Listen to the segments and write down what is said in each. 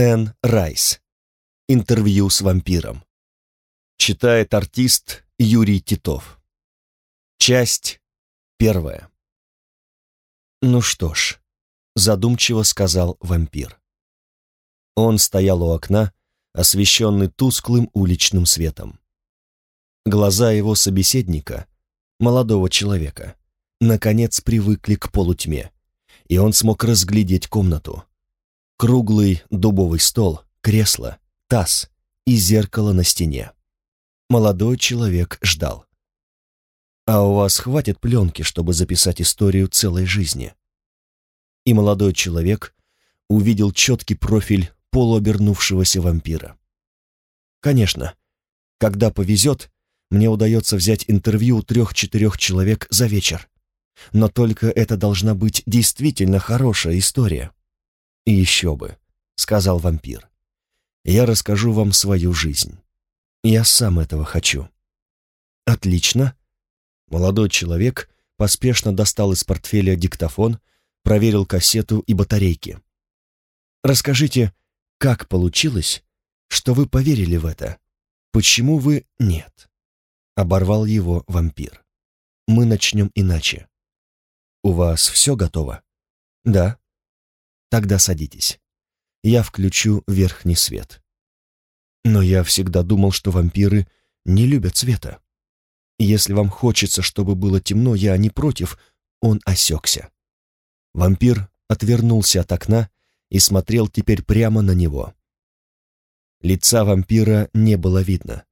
Энн Райс. Интервью с вампиром. Читает артист Юрий Титов. Часть первая. «Ну что ж», — задумчиво сказал вампир. Он стоял у окна, освещенный тусклым уличным светом. Глаза его собеседника, молодого человека, наконец привыкли к полутьме, и он смог разглядеть комнату. Круглый дубовый стол, кресло, таз и зеркало на стене. Молодой человек ждал. «А у вас хватит пленки, чтобы записать историю целой жизни?» И молодой человек увидел четкий профиль полуобернувшегося вампира. «Конечно, когда повезет, мне удается взять интервью у трех-четырех человек за вечер. Но только это должна быть действительно хорошая история. И еще бы, сказал вампир. Я расскажу вам свою жизнь. Я сам этого хочу. Отлично. Молодой человек поспешно достал из портфеля диктофон, проверил кассету и батарейки. Расскажите, как получилось, что вы поверили в это? Почему вы нет? Оборвал его вампир. Мы начнем иначе. У вас все готово? Да. Тогда садитесь. Я включу верхний свет. Но я всегда думал, что вампиры не любят света. Если вам хочется, чтобы было темно, я не против. Он осекся. Вампир отвернулся от окна и смотрел теперь прямо на него. Лица вампира не было видно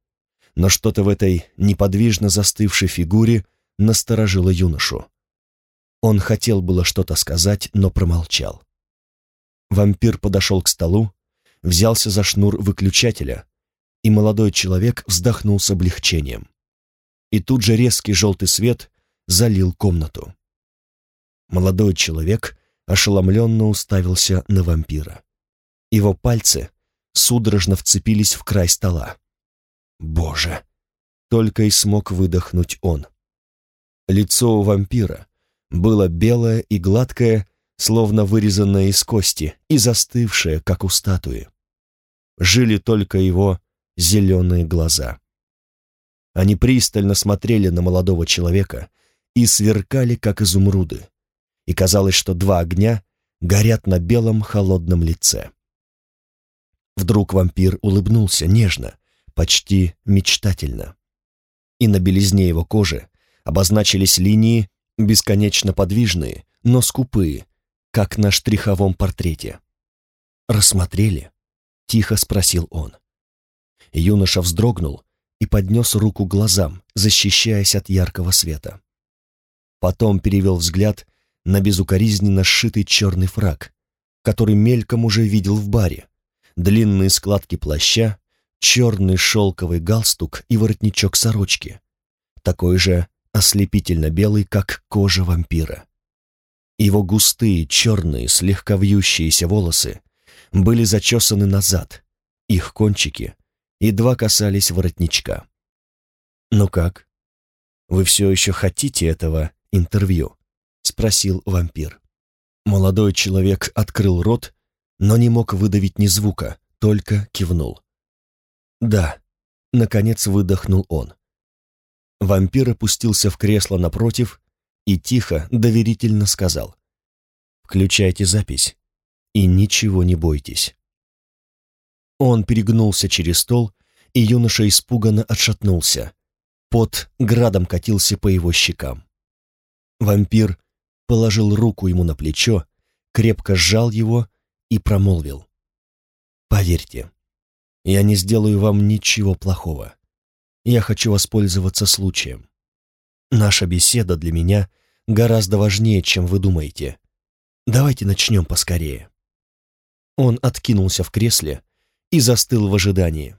но что-то в этой неподвижно застывшей фигуре насторожило юношу. Он хотел было что-то сказать, но промолчал. Вампир подошел к столу, взялся за шнур выключателя, и молодой человек вздохнул с облегчением. И тут же резкий желтый свет залил комнату. Молодой человек ошеломленно уставился на вампира. Его пальцы судорожно вцепились в край стола. Боже! Только и смог выдохнуть он. Лицо у вампира было белое и гладкое, словно вырезанное из кости и застывшее, как у статуи. Жили только его зеленые глаза. Они пристально смотрели на молодого человека и сверкали, как изумруды, и казалось, что два огня горят на белом холодном лице. Вдруг вампир улыбнулся нежно, почти мечтательно. И на белизне его кожи обозначились линии, бесконечно подвижные, но скупые, как на штриховом портрете. «Рассмотрели?» — тихо спросил он. Юноша вздрогнул и поднес руку глазам, защищаясь от яркого света. Потом перевел взгляд на безукоризненно сшитый черный фраг, который мельком уже видел в баре, длинные складки плаща, черный шелковый галстук и воротничок сорочки, такой же ослепительно белый, как кожа вампира. Его густые, черные, слегка вьющиеся волосы были зачесаны назад, их кончики едва касались воротничка. «Ну как? Вы все еще хотите этого интервью?» — спросил вампир. Молодой человек открыл рот, но не мог выдавить ни звука, только кивнул. «Да», — наконец выдохнул он. Вампир опустился в кресло напротив и тихо, доверительно сказал. «Включайте запись и ничего не бойтесь». Он перегнулся через стол, и юноша испуганно отшатнулся. Пот градом катился по его щекам. Вампир положил руку ему на плечо, крепко сжал его и промолвил. «Поверьте, я не сделаю вам ничего плохого. Я хочу воспользоваться случаем. Наша беседа для меня гораздо важнее, чем вы думаете. Давайте начнем поскорее». Он откинулся в кресле и застыл в ожидании.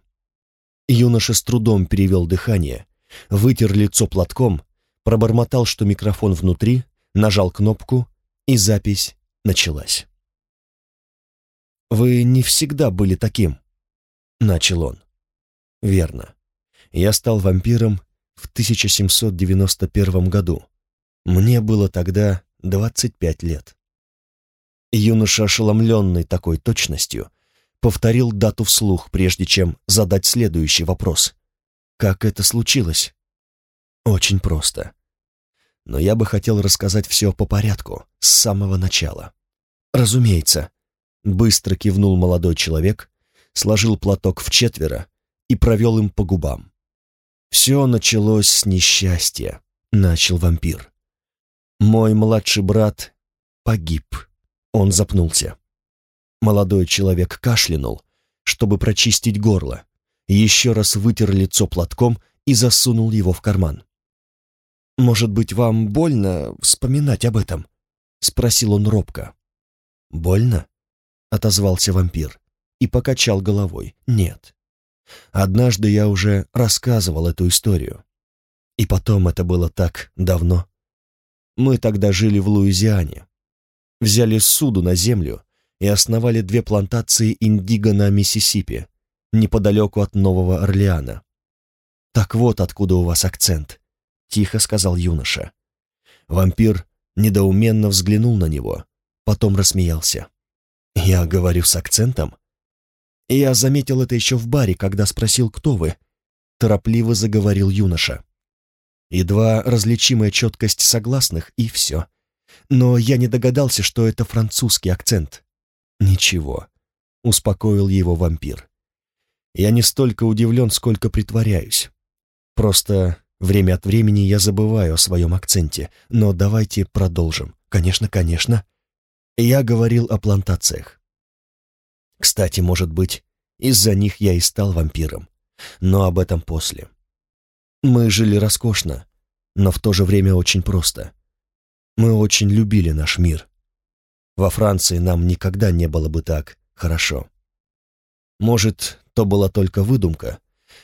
Юноша с трудом перевел дыхание, вытер лицо платком, пробормотал, что микрофон внутри, нажал кнопку, и запись началась. «Вы не всегда были таким», — начал он. «Верно. Я стал вампиром в 1791 году. Мне было тогда 25 лет». Юноша, ошеломленный такой точностью, повторил дату вслух, прежде чем задать следующий вопрос. Как это случилось? Очень просто. Но я бы хотел рассказать все по порядку, с самого начала. Разумеется, быстро кивнул молодой человек, сложил платок в четверо и провел им по губам. Все началось с несчастья, начал вампир. Мой младший брат погиб. Он запнулся. Молодой человек кашлянул, чтобы прочистить горло, еще раз вытер лицо платком и засунул его в карман. «Может быть, вам больно вспоминать об этом?» — спросил он робко. «Больно?» — отозвался вампир и покачал головой. «Нет. Однажды я уже рассказывал эту историю. И потом это было так давно. Мы тогда жили в Луизиане. Взяли суду на землю и основали две плантации индиго на Миссисипи, неподалеку от Нового Орлеана. «Так вот откуда у вас акцент», — тихо сказал юноша. Вампир недоуменно взглянул на него, потом рассмеялся. «Я говорю с акцентом?» «Я заметил это еще в баре, когда спросил, кто вы», — торопливо заговорил юноша. Едва различимая четкость согласных, и все. Но я не догадался, что это французский акцент. «Ничего», — успокоил его вампир. «Я не столько удивлен, сколько притворяюсь. Просто время от времени я забываю о своем акценте, но давайте продолжим. Конечно, конечно». Я говорил о плантациях. Кстати, может быть, из-за них я и стал вампиром. Но об этом после. Мы жили роскошно, но в то же время очень просто. Мы очень любили наш мир. Во Франции нам никогда не было бы так хорошо. Может, то была только выдумка,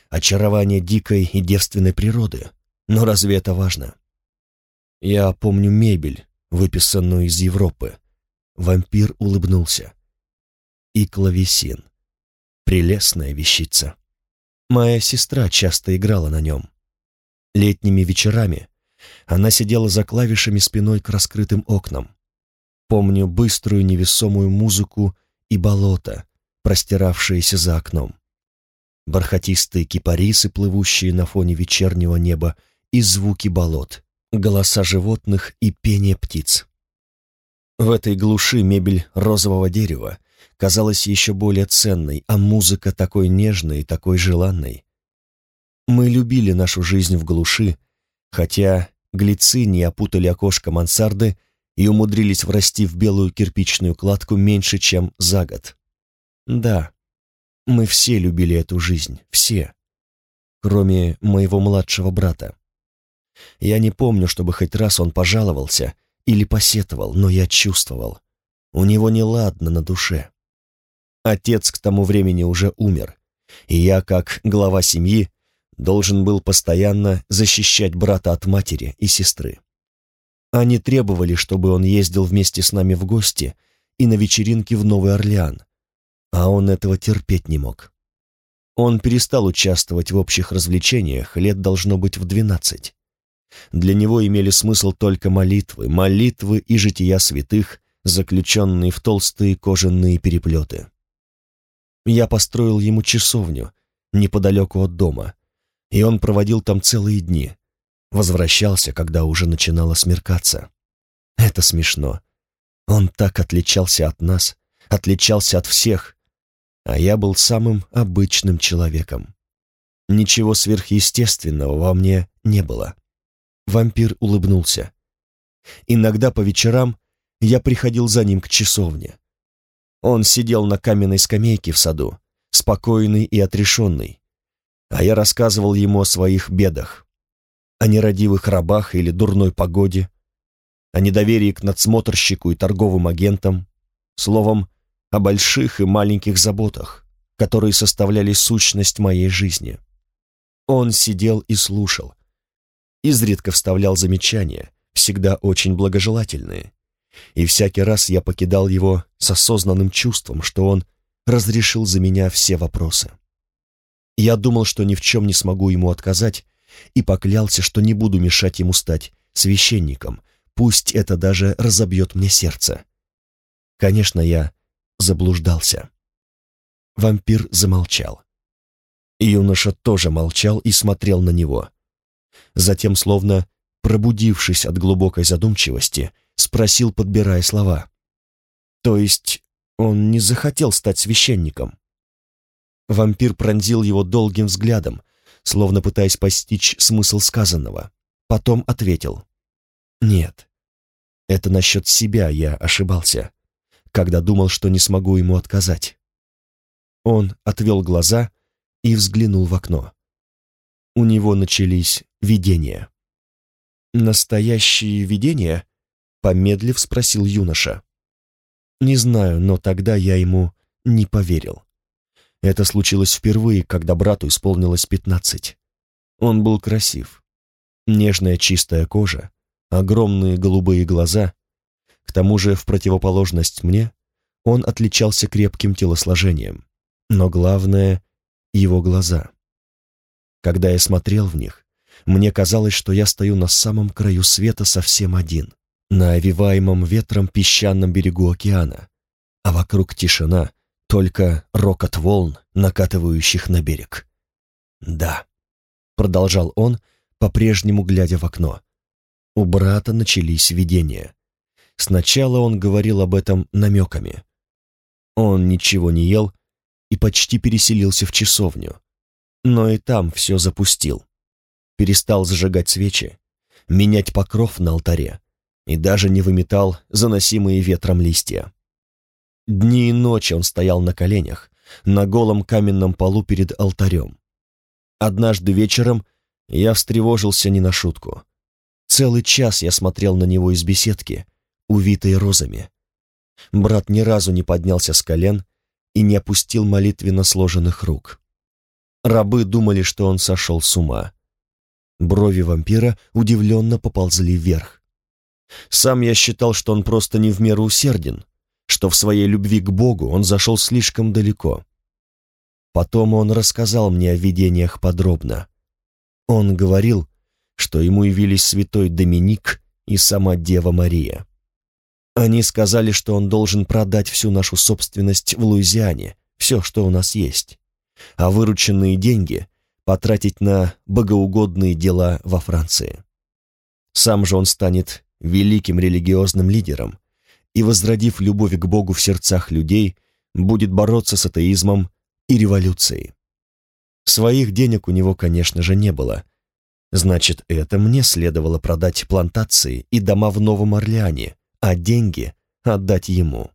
очарование дикой и девственной природы, но разве это важно? Я помню мебель, выписанную из Европы. Вампир улыбнулся. И клавесин. Прелестная вещица. Моя сестра часто играла на нем. Летними вечерами она сидела за клавишами спиной к раскрытым окнам. Помню быструю невесомую музыку и болото, простиравшееся за окном. Бархатистые кипарисы, плывущие на фоне вечернего неба, и звуки болот, голоса животных и пение птиц. В этой глуши мебель розового дерева казалась еще более ценной, а музыка такой нежной и такой желанной. Мы любили нашу жизнь в глуши, хотя глицини опутали окошко мансарды и умудрились врасти в белую кирпичную кладку меньше, чем за год. Да, мы все любили эту жизнь, все, кроме моего младшего брата. Я не помню, чтобы хоть раз он пожаловался или посетовал, но я чувствовал. У него неладно на душе. Отец к тому времени уже умер, и я, как глава семьи, должен был постоянно защищать брата от матери и сестры. Они требовали, чтобы он ездил вместе с нами в гости и на вечеринки в Новый Орлеан, а он этого терпеть не мог. Он перестал участвовать в общих развлечениях, лет должно быть в двенадцать. Для него имели смысл только молитвы, молитвы и жития святых, заключенные в толстые кожаные переплеты. Я построил ему часовню неподалеку от дома, и он проводил там целые дни, возвращался, когда уже начинало смеркаться. Это смешно. Он так отличался от нас, отличался от всех, а я был самым обычным человеком. Ничего сверхъестественного во мне не было. Вампир улыбнулся. Иногда по вечерам я приходил за ним к часовне. Он сидел на каменной скамейке в саду, спокойный и отрешенный, а я рассказывал ему о своих бедах, о нерадивых рабах или дурной погоде, о недоверии к надсмотрщику и торговым агентам, словом, о больших и маленьких заботах, которые составляли сущность моей жизни. Он сидел и слушал, изредка вставлял замечания, всегда очень благожелательные, и всякий раз я покидал его с осознанным чувством, что он разрешил за меня все вопросы. Я думал, что ни в чем не смогу ему отказать, и поклялся, что не буду мешать ему стать священником, пусть это даже разобьет мне сердце. Конечно, я заблуждался. Вампир замолчал. Юноша тоже молчал и смотрел на него. Затем, словно пробудившись от глубокой задумчивости, спросил, подбирая слова. «То есть он не захотел стать священником?» Вампир пронзил его долгим взглядом, словно пытаясь постичь смысл сказанного. Потом ответил. «Нет, это насчет себя я ошибался, когда думал, что не смогу ему отказать». Он отвел глаза и взглянул в окно. У него начались видения. «Настоящие видения?» — помедлив спросил юноша. «Не знаю, но тогда я ему не поверил. Это случилось впервые, когда брату исполнилось пятнадцать. Он был красив. Нежная чистая кожа, огромные голубые глаза. К тому же, в противоположность мне, он отличался крепким телосложением. Но главное — его глаза. Когда я смотрел в них, мне казалось, что я стою на самом краю света совсем один, на овиваемом ветром песчаном берегу океана, а вокруг тишина — только рокот волн, накатывающих на берег. «Да», — продолжал он, по-прежнему глядя в окно. У брата начались видения. Сначала он говорил об этом намеками. Он ничего не ел и почти переселился в часовню. Но и там все запустил. Перестал зажигать свечи, менять покров на алтаре и даже не выметал заносимые ветром листья. Дни и ночи он стоял на коленях, на голом каменном полу перед алтарем. Однажды вечером я встревожился не на шутку. Целый час я смотрел на него из беседки, увитой розами. Брат ни разу не поднялся с колен и не опустил молитвенно сложенных рук. Рабы думали, что он сошел с ума. Брови вампира удивленно поползли вверх. Сам я считал, что он просто не в меру усерден, что в своей любви к Богу он зашел слишком далеко. Потом он рассказал мне о видениях подробно. Он говорил, что ему явились святой Доминик и сама Дева Мария. Они сказали, что он должен продать всю нашу собственность в Луизиане, все, что у нас есть, а вырученные деньги потратить на богоугодные дела во Франции. Сам же он станет великим религиозным лидером, и, возродив любовь к Богу в сердцах людей, будет бороться с атеизмом и революцией. Своих денег у него, конечно же, не было. Значит, это мне следовало продать плантации и дома в Новом Орлеане, а деньги отдать ему.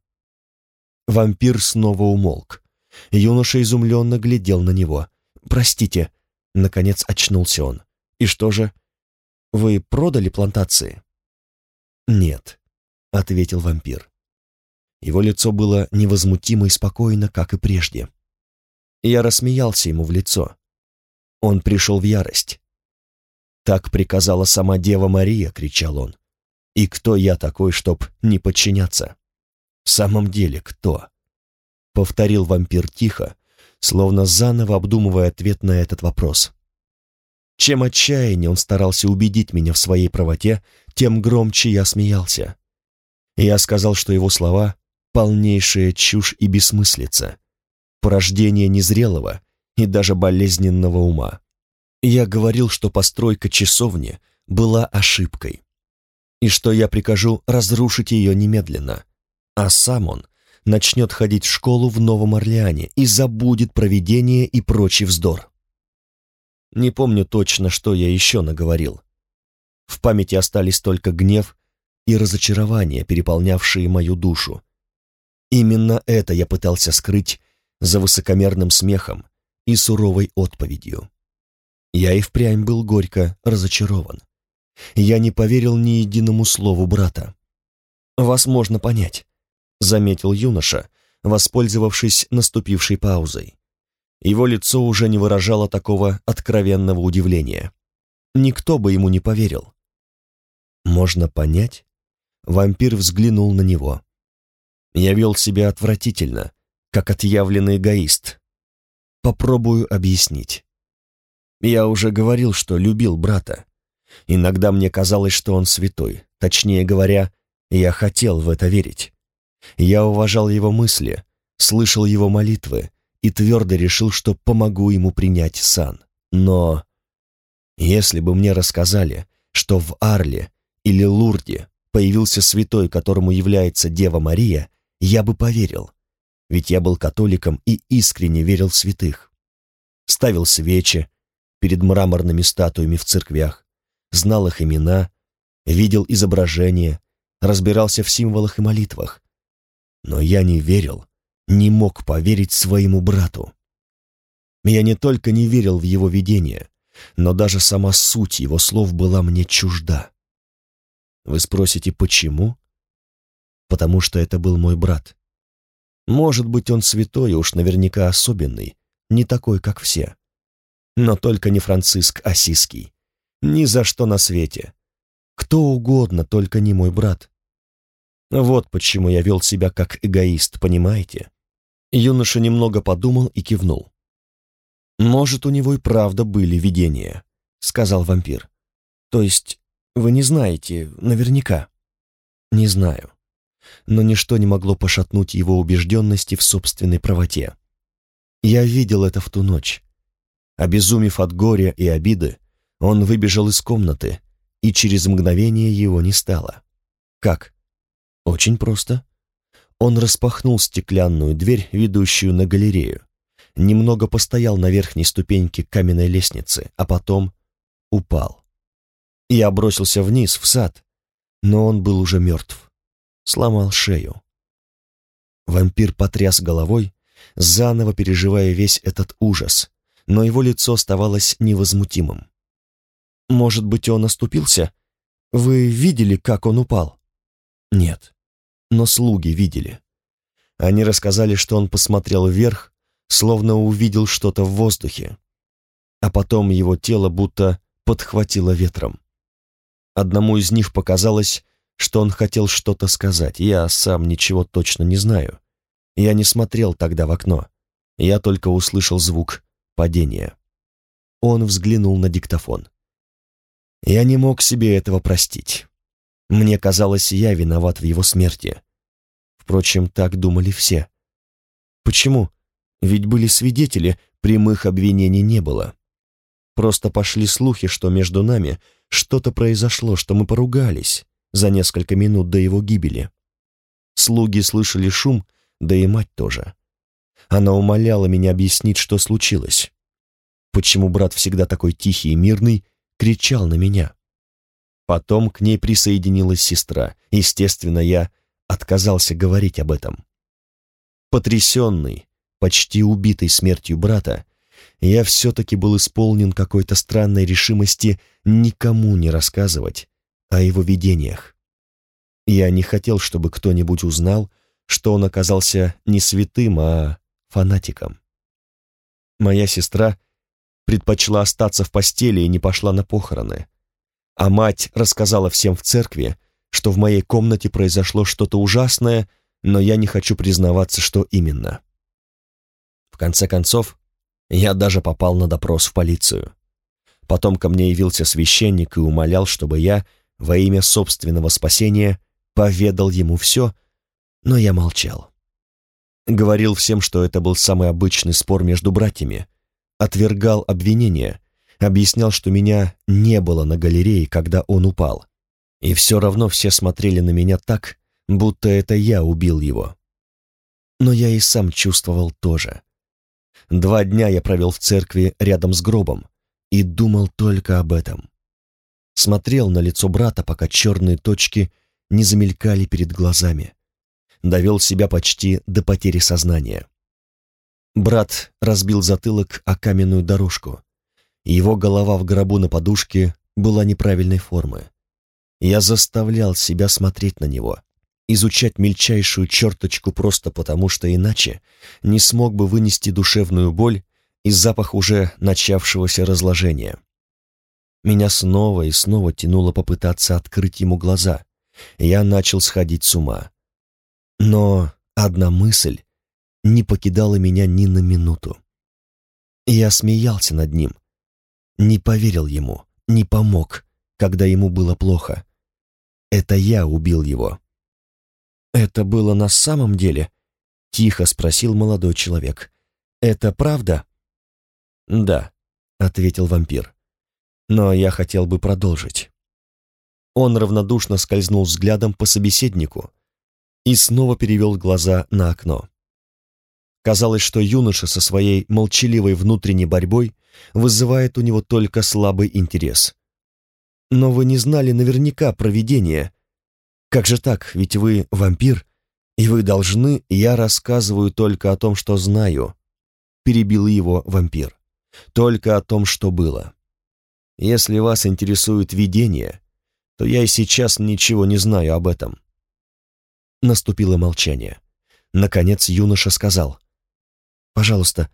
Вампир снова умолк. Юноша изумленно глядел на него. «Простите», — наконец очнулся он. «И что же? Вы продали плантации?» «Нет», — ответил вампир. Его лицо было невозмутимо и спокойно, как и прежде. Я рассмеялся ему в лицо. Он пришел в ярость. «Так приказала сама Дева Мария», — кричал он. «И кто я такой, чтоб не подчиняться?» «В самом деле, кто?» Повторил вампир тихо, словно заново обдумывая ответ на этот вопрос. Чем отчаяннее он старался убедить меня в своей правоте, тем громче я смеялся. Я сказал, что его слова — полнейшая чушь и бессмыслица, порождение незрелого и даже болезненного ума. Я говорил, что постройка часовни была ошибкой, и что я прикажу разрушить ее немедленно, а сам он начнет ходить в школу в Новом Орлеане и забудет проведение и прочий вздор. Не помню точно, что я еще наговорил. В памяти остались только гнев и разочарование, переполнявшие мою душу. Именно это я пытался скрыть за высокомерным смехом и суровой отповедью. Я и впрямь был горько разочарован. Я не поверил ни единому слову брата. «Вас можно понять», — заметил юноша, воспользовавшись наступившей паузой. Его лицо уже не выражало такого откровенного удивления. Никто бы ему не поверил. «Можно понять?» Вампир взглянул на него. Я вел себя отвратительно, как отъявленный эгоист. Попробую объяснить. Я уже говорил, что любил брата. Иногда мне казалось, что он святой. Точнее говоря, я хотел в это верить. Я уважал его мысли, слышал его молитвы и твердо решил, что помогу ему принять сан. Но если бы мне рассказали, что в Арле или Лурде появился святой, которому является Дева Мария, я бы поверил, ведь я был католиком и искренне верил в святых. Ставил свечи перед мраморными статуями в церквях, знал их имена, видел изображения, разбирался в символах и молитвах. Но я не верил, не мог поверить своему брату. Я не только не верил в его видение, но даже сама суть его слов была мне чужда. Вы спросите, почему? Потому что это был мой брат. Может быть, он святой уж наверняка особенный, не такой, как все. Но только не Франциск Осиский. Ни за что на свете. Кто угодно, только не мой брат. Вот почему я вел себя как эгоист, понимаете? Юноша немного подумал и кивнул. «Может, у него и правда были видения», — сказал вампир. «То есть вы не знаете наверняка?» «Не знаю. Но ничто не могло пошатнуть его убежденности в собственной правоте. Я видел это в ту ночь. Обезумев от горя и обиды, он выбежал из комнаты, и через мгновение его не стало. Как? Очень просто. Он распахнул стеклянную дверь, ведущую на галерею, немного постоял на верхней ступеньке каменной лестницы, а потом упал. Я бросился вниз, в сад, но он был уже мертв. Сломал шею. Вампир потряс головой, заново переживая весь этот ужас, но его лицо оставалось невозмутимым. «Может быть, он оступился? Вы видели, как он упал?» «Нет, но слуги видели. Они рассказали, что он посмотрел вверх, словно увидел что-то в воздухе, а потом его тело будто подхватило ветром. Одному из них показалось, что он хотел что-то сказать. Я сам ничего точно не знаю. Я не смотрел тогда в окно. Я только услышал звук падения. Он взглянул на диктофон. Я не мог себе этого простить. Мне казалось, я виноват в его смерти. Впрочем, так думали все. Почему? Ведь были свидетели, прямых обвинений не было. Просто пошли слухи, что между нами что-то произошло, что мы поругались за несколько минут до его гибели. Слуги слышали шум, да и мать тоже. Она умоляла меня объяснить, что случилось. Почему брат всегда такой тихий и мирный, кричал на меня. Потом к ней присоединилась сестра. Естественно, я отказался говорить об этом. Потрясенный, почти убитый смертью брата, я все-таки был исполнен какой-то странной решимости никому не рассказывать о его видениях. Я не хотел, чтобы кто-нибудь узнал, что он оказался не святым, а фанатиком. Моя сестра предпочла остаться в постели и не пошла на похороны. А мать рассказала всем в церкви, что в моей комнате произошло что-то ужасное, но я не хочу признаваться, что именно. В конце концов, я даже попал на допрос в полицию. Потом ко мне явился священник и умолял, чтобы я, во имя собственного спасения, поведал ему все, но я молчал. Говорил всем, что это был самый обычный спор между братьями, отвергал обвинения, объяснял, что меня не было на галерее, когда он упал. И все равно все смотрели на меня так, будто это я убил его. Но я и сам чувствовал тоже. Два дня я провел в церкви рядом с гробом и думал только об этом. Смотрел на лицо брата, пока черные точки не замелькали перед глазами. Довел себя почти до потери сознания. Брат разбил затылок о каменную дорожку. Его голова в гробу на подушке была неправильной формы. Я заставлял себя смотреть на него, изучать мельчайшую черточку просто потому, что иначе не смог бы вынести душевную боль и запах уже начавшегося разложения. Меня снова и снова тянуло попытаться открыть ему глаза. Я начал сходить с ума. Но одна мысль не покидала меня ни на минуту. Я смеялся над ним, не поверил ему, не помог, когда ему было плохо. Это я убил его. «Это было на самом деле?» — тихо спросил молодой человек. Это правда? Да, ответил вампир. Но я хотел бы продолжить. Он равнодушно скользнул взглядом по собеседнику и снова перевел глаза на окно. Казалось, что юноша со своей молчаливой внутренней борьбой вызывает у него только слабый интерес. Но вы не знали наверняка проведения. Как же так, ведь вы вампир, и вы должны, я рассказываю только о том, что знаю. Перебил его вампир. Только о том, что было. Если вас интересует видение, то я и сейчас ничего не знаю об этом. Наступило молчание. Наконец юноша сказал, «Пожалуйста,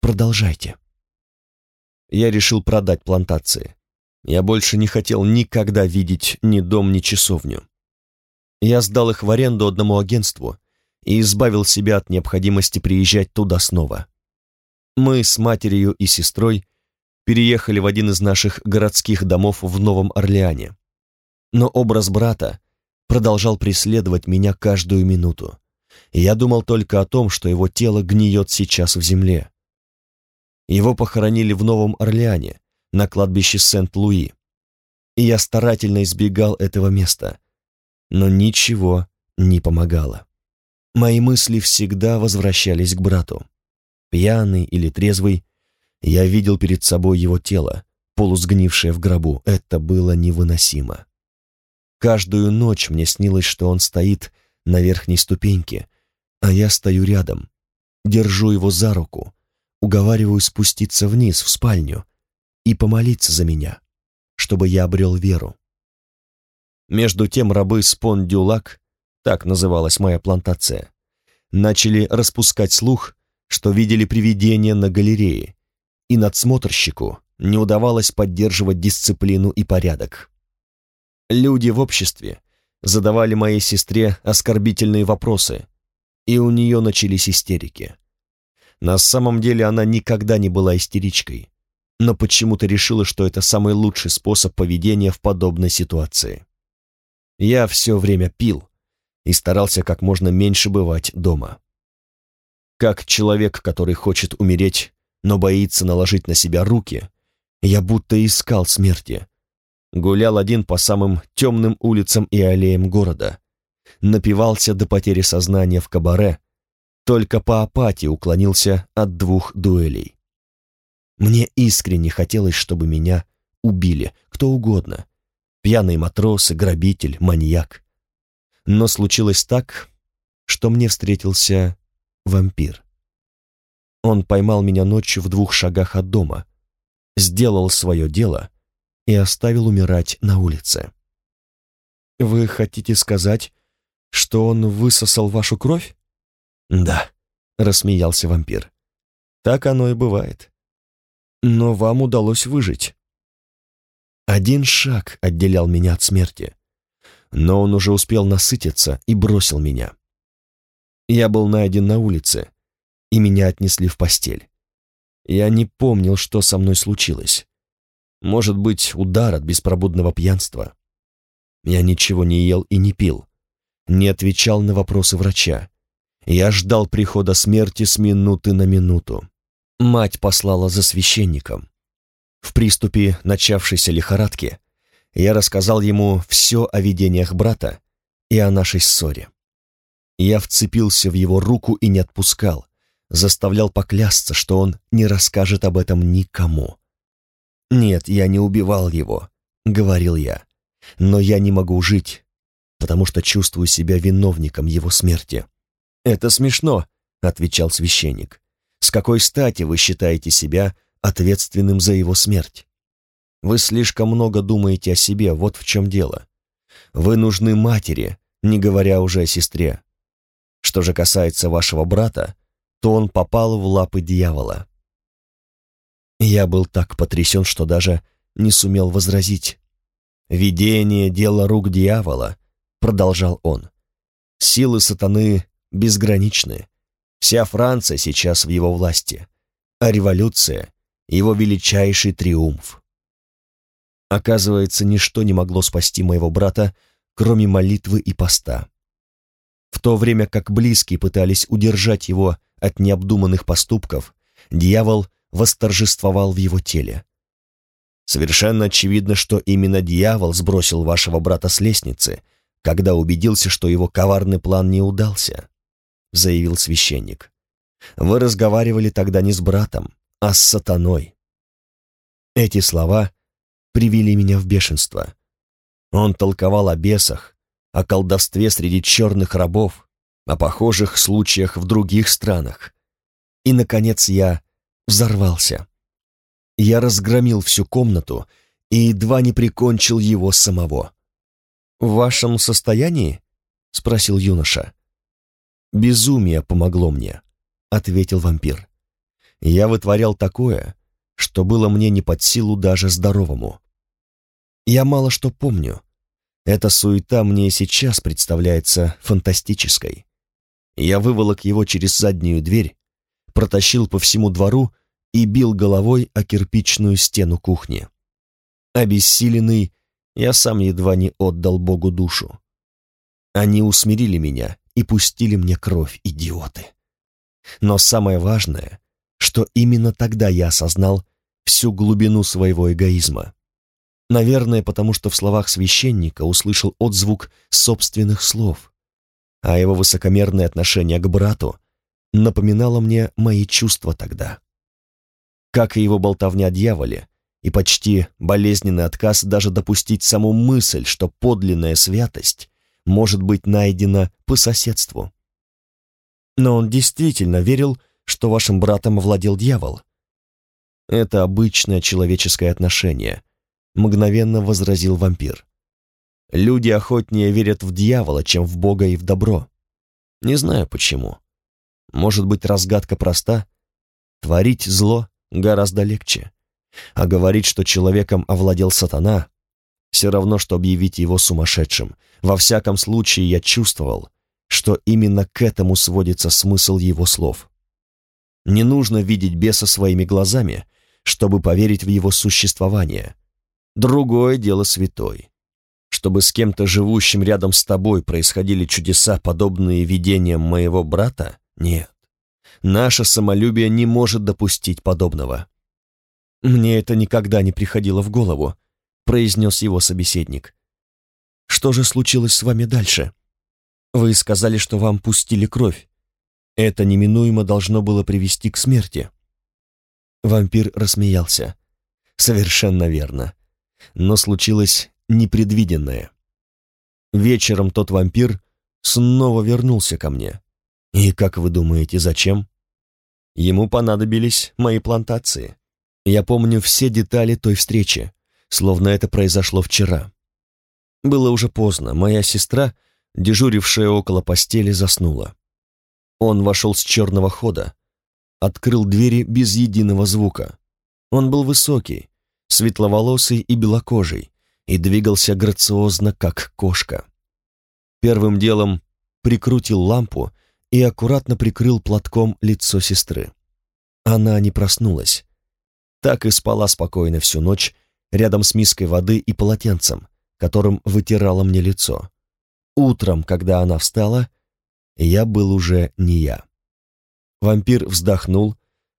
продолжайте». Я решил продать плантации. Я больше не хотел никогда видеть ни дом, ни часовню. Я сдал их в аренду одному агентству и избавил себя от необходимости приезжать туда снова. Мы с матерью и сестрой переехали в один из наших городских домов в Новом Орлеане. Но образ брата продолжал преследовать меня каждую минуту. И я думал только о том, что его тело гниет сейчас в земле. Его похоронили в Новом Орлеане, на кладбище Сент-Луи. И я старательно избегал этого места, но ничего не помогало. Мои мысли всегда возвращались к брату. Пьяный или трезвый, я видел перед собой его тело, полусгнившее в гробу. Это было невыносимо. Каждую ночь мне снилось, что он стоит на верхней ступеньке, а я стою рядом, держу его за руку, уговариваю спуститься вниз, в спальню, и помолиться за меня, чтобы я обрел веру. Между тем рабы Спон-Дюлак, так называлась моя плантация, начали распускать слух, что видели привидения на галерее, и надсмотрщику не удавалось поддерживать дисциплину и порядок. Люди в обществе задавали моей сестре оскорбительные вопросы, и у нее начались истерики. На самом деле она никогда не была истеричкой, но почему-то решила, что это самый лучший способ поведения в подобной ситуации. Я все время пил и старался как можно меньше бывать дома. Как человек, который хочет умереть, но боится наложить на себя руки, я будто искал смерти, Гулял один по самым темным улицам и аллеям города. Напивался до потери сознания в кабаре. Только по апатии уклонился от двух дуэлей. Мне искренне хотелось, чтобы меня убили, кто угодно. Пьяный матрос, грабитель, маньяк. Но случилось так, что мне встретился вампир. Он поймал меня ночью в двух шагах от дома, сделал свое дело — и оставил умирать на улице. «Вы хотите сказать, что он высосал вашу кровь?» «Да», — рассмеялся вампир. «Так оно и бывает. Но вам удалось выжить». Один шаг отделял меня от смерти, но он уже успел насытиться и бросил меня. Я был найден на улице, и меня отнесли в постель. Я не помнил, что со мной случилось. Может быть, удар от беспробудного пьянства. Я ничего не ел и не пил. Не отвечал на вопросы врача. Я ждал прихода смерти с минуты на минуту. Мать послала за священником. В приступе начавшейся лихорадки я рассказал ему все о видениях брата и о нашей ссоре. Я вцепился в его руку и не отпускал, заставлял поклясться, что он не расскажет об этом никому. «Нет, я не убивал его», — говорил я. «Но я не могу жить, потому что чувствую себя виновником его смерти». «Это смешно», — отвечал священник. «С какой стати вы считаете себя ответственным за его смерть? Вы слишком много думаете о себе, вот в чем дело. Вы нужны матери, не говоря уже о сестре. Что же касается вашего брата, то он попал в лапы дьявола. Я был так потрясен, что даже не сумел возразить. «Видение — дело рук дьявола», — продолжал он. «Силы сатаны безграничны. Вся Франция сейчас в его власти, а революция — его величайший триумф». Оказывается, ничто не могло спасти моего брата, кроме молитвы и поста. В то время как близкие пытались удержать его от необдуманных поступков, Дьявол восторжествовал в его теле. Совершенно очевидно, что именно дьявол сбросил вашего брата с лестницы, когда убедился, что его коварный план не удался, заявил священник. Вы разговаривали тогда не с братом, а с сатаной. Эти слова привели меня в бешенство. Он толковал о бесах, о колдовстве среди черных рабов, о похожих случаях в других странах. И, наконец, я взорвался. Я разгромил всю комнату и едва не прикончил его самого. «В вашем состоянии?» — спросил юноша. «Безумие помогло мне», — ответил вампир. «Я вытворял такое, что было мне не под силу даже здоровому. Я мало что помню. Эта суета мне сейчас представляется фантастической. Я выволок его через заднюю дверь, протащил по всему двору и бил головой о кирпичную стену кухни. Обессиленный, я сам едва не отдал Богу душу. Они усмирили меня и пустили мне кровь, идиоты. Но самое важное, что именно тогда я осознал всю глубину своего эгоизма. Наверное, потому что в словах священника услышал отзвук собственных слов, а его высокомерное отношение к брату напоминало мне мои чувства тогда. Как и его болтовня о дьяволе, и почти болезненный отказ даже допустить саму мысль, что подлинная святость может быть найдена по соседству. Но он действительно верил, что вашим братом владел дьявол. Это обычное человеческое отношение, мгновенно возразил вампир. Люди охотнее верят в дьявола, чем в Бога и в добро. Не знаю почему. Может быть, разгадка проста? Творить зло гораздо легче. А говорить, что человеком овладел сатана, все равно, что объявить его сумасшедшим. Во всяком случае, я чувствовал, что именно к этому сводится смысл его слов. Не нужно видеть беса своими глазами, чтобы поверить в его существование. Другое дело святой. Чтобы с кем-то живущим рядом с тобой происходили чудеса, подобные видениям моего брата, нет. Наше самолюбие не может допустить подобного. «Мне это никогда не приходило в голову», — произнес его собеседник. «Что же случилось с вами дальше? Вы сказали, что вам пустили кровь. Это неминуемо должно было привести к смерти». Вампир рассмеялся. «Совершенно верно. Но случилось непредвиденное. Вечером тот вампир снова вернулся ко мне. И как вы думаете, зачем? Ему понадобились мои плантации. Я помню все детали той встречи, словно это произошло вчера. Было уже поздно, моя сестра, дежурившая около постели, заснула. Он вошел с черного хода, открыл двери без единого звука. Он был высокий, светловолосый и белокожий, и двигался грациозно, как кошка. Первым делом прикрутил лампу и аккуратно прикрыл платком лицо сестры. Она не проснулась. Так и спала спокойно всю ночь, рядом с миской воды и полотенцем, которым вытирала мне лицо. Утром, когда она встала, я был уже не я. Вампир вздохнул,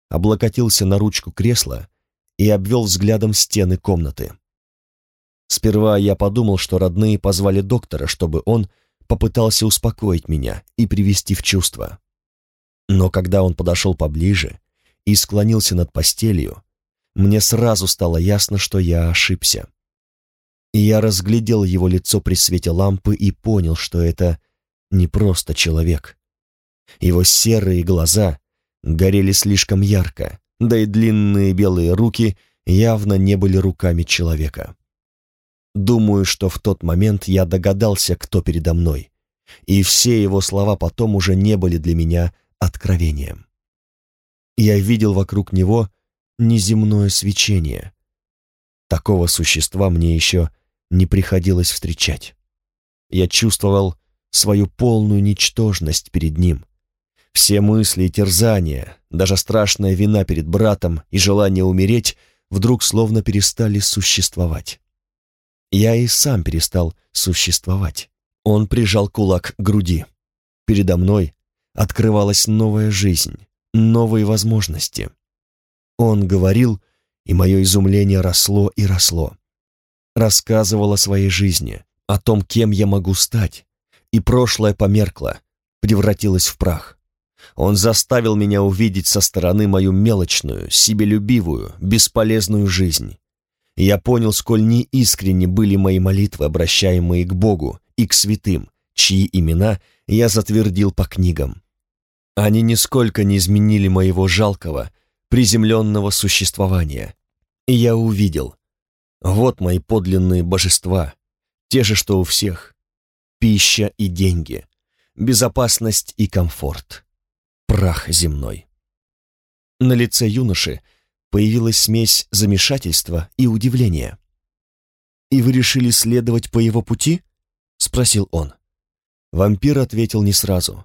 облокотился на ручку кресла и обвел взглядом стены комнаты. Сперва я подумал, что родные позвали доктора, чтобы он попытался успокоить меня и привести в чувство. Но когда он подошел поближе и склонился над постелью, мне сразу стало ясно, что я ошибся. Я разглядел его лицо при свете лампы и понял, что это не просто человек. Его серые глаза горели слишком ярко, да и длинные белые руки явно не были руками человека. Думаю, что в тот момент я догадался, кто передо мной, и все его слова потом уже не были для меня откровением. Я видел вокруг него неземное свечение. Такого существа мне еще не приходилось встречать. Я чувствовал свою полную ничтожность перед ним. Все мысли и терзания, даже страшная вина перед братом и желание умереть вдруг словно перестали существовать. Я и сам перестал существовать. Он прижал кулак к груди. Передо мной открывалась новая жизнь, новые возможности. Он говорил, и мое изумление росло и росло. Рассказывал о своей жизни, о том, кем я могу стать, и прошлое померкло, превратилось в прах. Он заставил меня увидеть со стороны мою мелочную, себелюбивую, бесполезную жизнь. Я понял, сколь неискренне были мои молитвы, обращаемые к Богу и к святым, чьи имена я затвердил по книгам. Они нисколько не изменили моего жалкого, приземленного существования. И я увидел, вот мои подлинные божества, те же, что у всех. Пища и деньги, безопасность и комфорт, прах земной. На лице юноши появилась смесь замешательства и удивления. «И вы решили следовать по его пути?» — спросил он. Вампир ответил не сразу.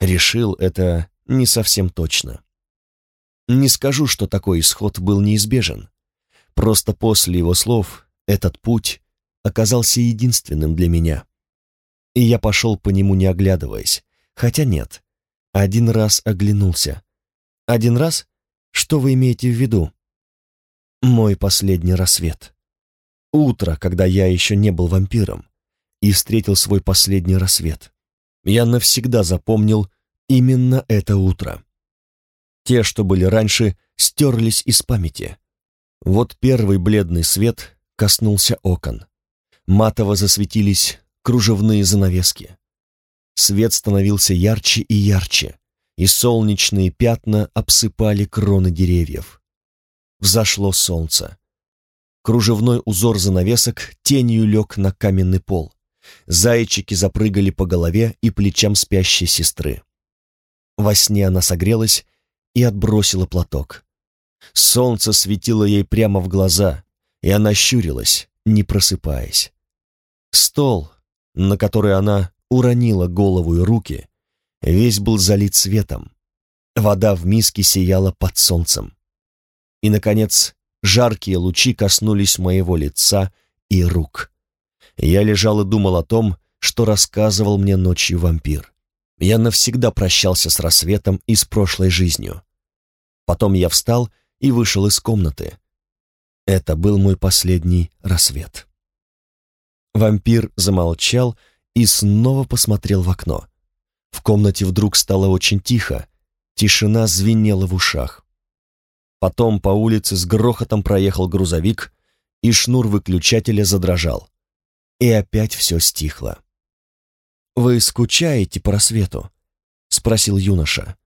Решил это не совсем точно. Не скажу, что такой исход был неизбежен. Просто после его слов этот путь оказался единственным для меня. И я пошел по нему, не оглядываясь. Хотя нет, один раз оглянулся. Один раз? Что вы имеете в виду? Мой последний рассвет. Утро, когда я еще не был вампиром и встретил свой последний рассвет. Я навсегда запомнил именно это утро. Те, что были раньше, стерлись из памяти. Вот первый бледный свет коснулся окон. Матово засветились кружевные занавески. Свет становился ярче и ярче, и солнечные пятна обсыпали кроны деревьев. Взошло солнце. Кружевной узор занавесок тенью лег на каменный пол. Зайчики запрыгали по голове и плечам спящей сестры. Во сне она согрелась и отбросила платок. Солнце светило ей прямо в глаза, и она щурилась, не просыпаясь. Стол, на который она уронила голову и руки, весь был залит светом. Вода в миске сияла под солнцем. И, наконец, жаркие лучи коснулись моего лица и рук. Я лежал и думал о том, что рассказывал мне ночью вампир. Я навсегда прощался с рассветом и с прошлой жизнью. Потом я встал и вышел из комнаты. Это был мой последний рассвет. Вампир замолчал и снова посмотрел в окно. В комнате вдруг стало очень тихо, тишина звенела в ушах. Потом по улице с грохотом проехал грузовик, и шнур выключателя задрожал. И опять все стихло. «Вы скучаете по рассвету?» — спросил юноша.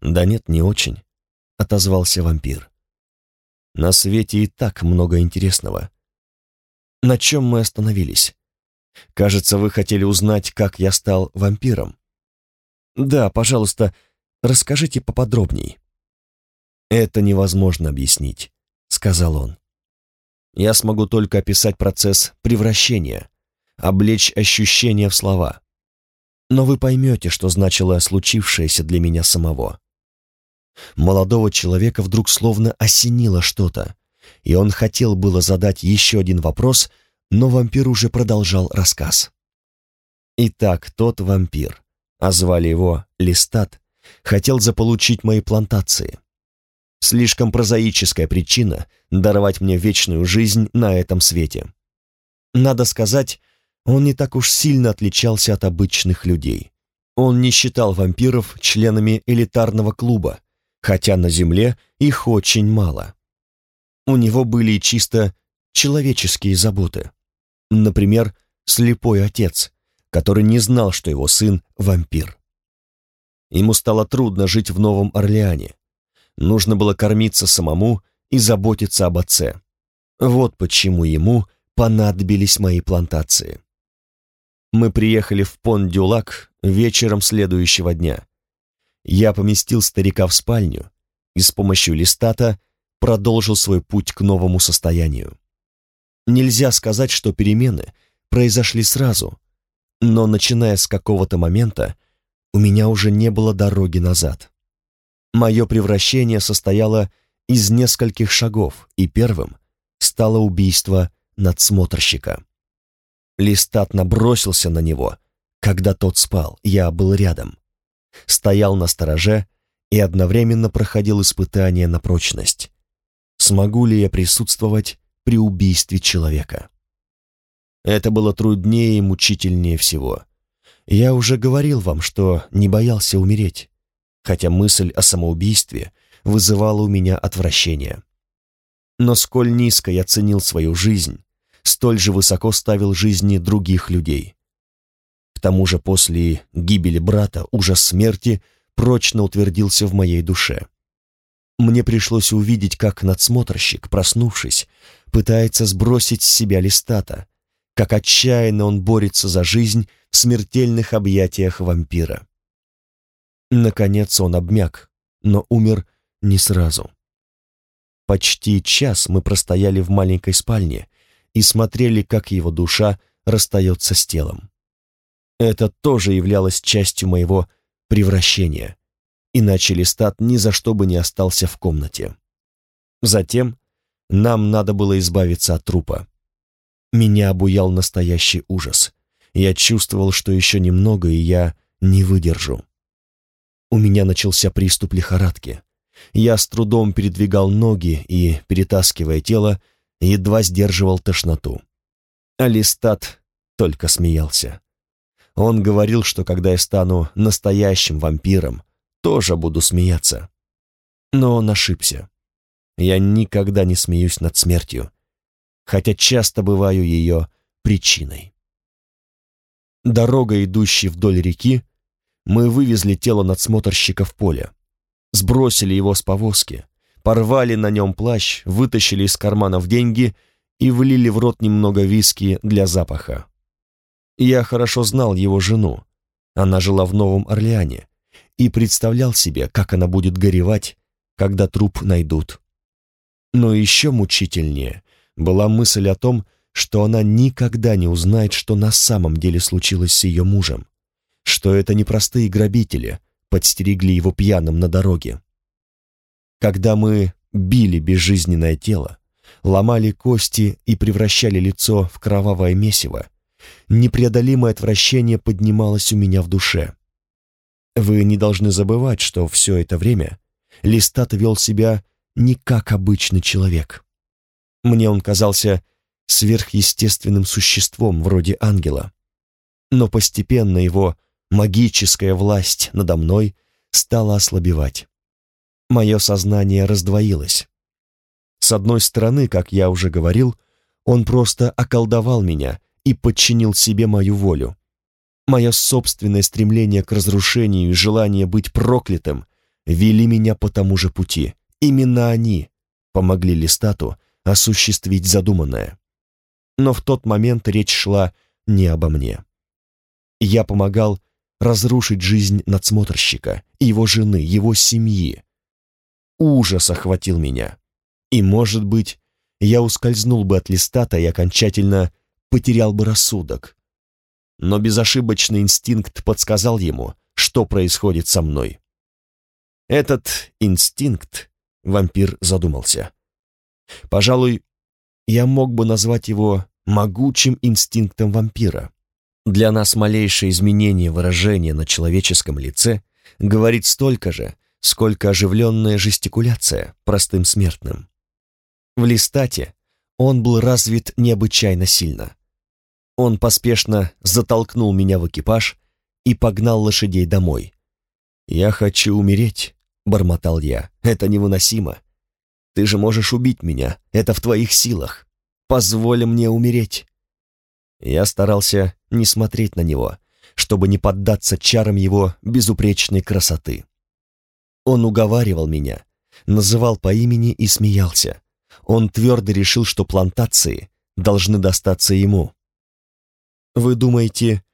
«Да нет, не очень», — отозвался вампир. «На свете и так много интересного. На чем мы остановились? Кажется, вы хотели узнать, как я стал вампиром. Да, пожалуйста, расскажите поподробней». «Это невозможно объяснить», — сказал он. «Я смогу только описать процесс превращения, облечь ощущения в слова. Но вы поймете, что значило случившееся для меня самого. Молодого человека вдруг словно осенило что-то, и он хотел было задать еще один вопрос, но вампир уже продолжал рассказ. Итак, тот вампир, а звали его Листат, хотел заполучить мои плантации. Слишком прозаическая причина даровать мне вечную жизнь на этом свете. Надо сказать, он не так уж сильно отличался от обычных людей. Он не считал вампиров членами элитарного клуба, хотя на Земле их очень мало. У него были чисто человеческие заботы. Например, слепой отец, который не знал, что его сын — вампир. Ему стало трудно жить в Новом Орлеане. Нужно было кормиться самому и заботиться об отце. Вот почему ему понадобились мои плантации. Мы приехали в Пон-Дюлак вечером следующего дня. Я поместил старика в спальню и с помощью листата продолжил свой путь к новому состоянию. Нельзя сказать, что перемены произошли сразу, но начиная с какого-то момента у меня уже не было дороги назад. Мое превращение состояло из нескольких шагов, и первым стало убийство надсмотрщика. Листат набросился на него, когда тот спал, я был рядом. Стоял на стороже и одновременно проходил испытание на прочность. Смогу ли я присутствовать при убийстве человека? Это было труднее и мучительнее всего. Я уже говорил вам, что не боялся умереть, хотя мысль о самоубийстве вызывала у меня отвращение. Но сколь низко я ценил свою жизнь, столь же высоко ставил жизни других людей. К тому же после гибели брата ужас смерти прочно утвердился в моей душе. Мне пришлось увидеть, как надсмотрщик, проснувшись, пытается сбросить с себя листата, как отчаянно он борется за жизнь в смертельных объятиях вампира. Наконец он обмяк, но умер не сразу. Почти час мы простояли в маленькой спальне и смотрели, как его душа расстается с телом. Это тоже являлось частью моего превращения, иначе Листат ни за что бы не остался в комнате. Затем нам надо было избавиться от трупа. Меня обуял настоящий ужас. Я чувствовал, что еще немного, и я не выдержу. У меня начался приступ лихорадки. Я с трудом передвигал ноги и, перетаскивая тело, едва сдерживал тошноту. Алистат только смеялся. Он говорил, что когда я стану настоящим вампиром, тоже буду смеяться. Но он ошибся. Я никогда не смеюсь над смертью, хотя часто бываю ее причиной. Дорога, идущей вдоль реки, мы вывезли тело надсмотрщика в поле, сбросили его с повозки, порвали на нем плащ, вытащили из карманов деньги и влили в рот немного виски для запаха. Я хорошо знал его жену. Она жила в Новом Орлеане и представлял себе, как она будет горевать, когда труп найдут. Но еще мучительнее была мысль о том, что она никогда не узнает, что на самом деле случилось с ее мужем, что это не простые грабители подстерегли его пьяным на дороге. Когда мы били безжизненное тело, ломали кости и превращали лицо в кровавое месиво, непреодолимое отвращение поднималось у меня в душе. Вы не должны забывать, что все это время Листат вел себя не как обычный человек. Мне он казался сверхъестественным существом вроде ангела. Но постепенно его магическая власть надо мной стала ослабевать. Мое сознание раздвоилось. С одной стороны, как я уже говорил, он просто околдовал меня и подчинил себе мою волю. Мое собственное стремление к разрушению и желание быть проклятым вели меня по тому же пути. Именно они помогли Листату осуществить задуманное. Но в тот момент речь шла не обо мне. Я помогал разрушить жизнь надсмотрщика, его жены, его семьи. Ужас охватил меня. И, может быть, я ускользнул бы от Листата и окончательно потерял бы рассудок. Но безошибочный инстинкт подсказал ему, что происходит со мной. Этот инстинкт, вампир задумался. Пожалуй, я мог бы назвать его могучим инстинктом вампира. Для нас малейшее изменение выражения на человеческом лице говорит столько же, сколько оживленная жестикуляция простым смертным. В листате он был развит необычайно сильно. Он поспешно затолкнул меня в экипаж и погнал лошадей домой. «Я хочу умереть», — бормотал я, — «это невыносимо. Ты же можешь убить меня, это в твоих силах. Позволь мне умереть». Я старался не смотреть на него, чтобы не поддаться чарам его безупречной красоты. Он уговаривал меня, называл по имени и смеялся. Он твердо решил, что плантации должны достаться ему. «Вы думаете,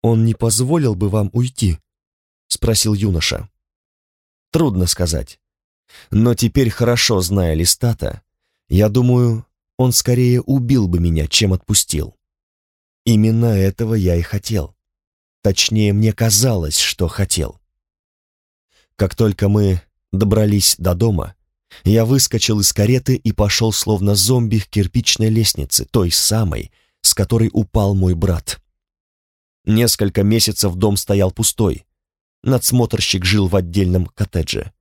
он не позволил бы вам уйти?» — спросил юноша. «Трудно сказать. Но теперь, хорошо зная Листата, я думаю, он скорее убил бы меня, чем отпустил. Именно этого я и хотел. Точнее, мне казалось, что хотел. Как только мы добрались до дома, я выскочил из кареты и пошел словно зомби к кирпичной лестнице, той самой, с которой упал мой брат. Несколько месяцев дом стоял пустой. Надсмотрщик жил в отдельном коттедже.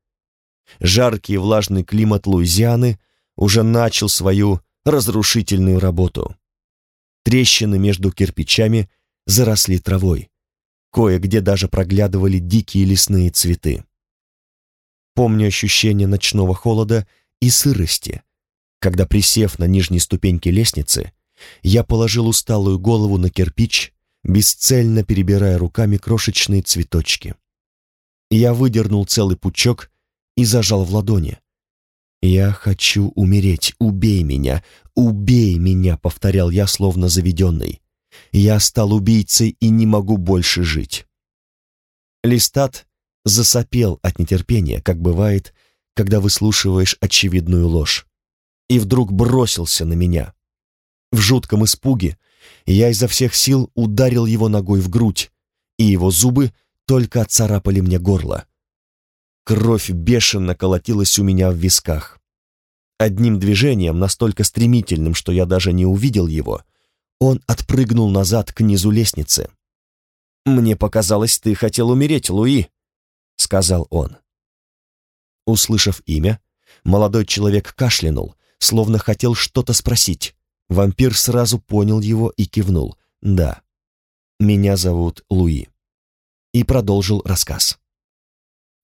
Жаркий и влажный климат Луизианы уже начал свою разрушительную работу. Трещины между кирпичами заросли травой. Кое-где даже проглядывали дикие лесные цветы. Помню ощущение ночного холода и сырости, когда, присев на нижней ступеньке лестницы, я положил усталую голову на кирпич, бесцельно перебирая руками крошечные цветочки. Я выдернул целый пучок и зажал в ладони. «Я хочу умереть, убей меня, убей меня», — повторял я, словно заведенный. «Я стал убийцей и не могу больше жить». Листат засопел от нетерпения, как бывает, когда выслушиваешь очевидную ложь, и вдруг бросился на меня. В жутком испуге я изо всех сил ударил его ногой в грудь, и его зубы только отцарапали мне горло. Кровь бешено колотилась у меня в висках. Одним движением, настолько стремительным, что я даже не увидел его, он отпрыгнул назад к низу лестницы. «Мне показалось, ты хотел умереть, Луи», — сказал он. Услышав имя, молодой человек кашлянул, словно хотел что-то спросить. Вампир сразу понял его и кивнул. «Да, меня зовут Луи». И продолжил рассказ.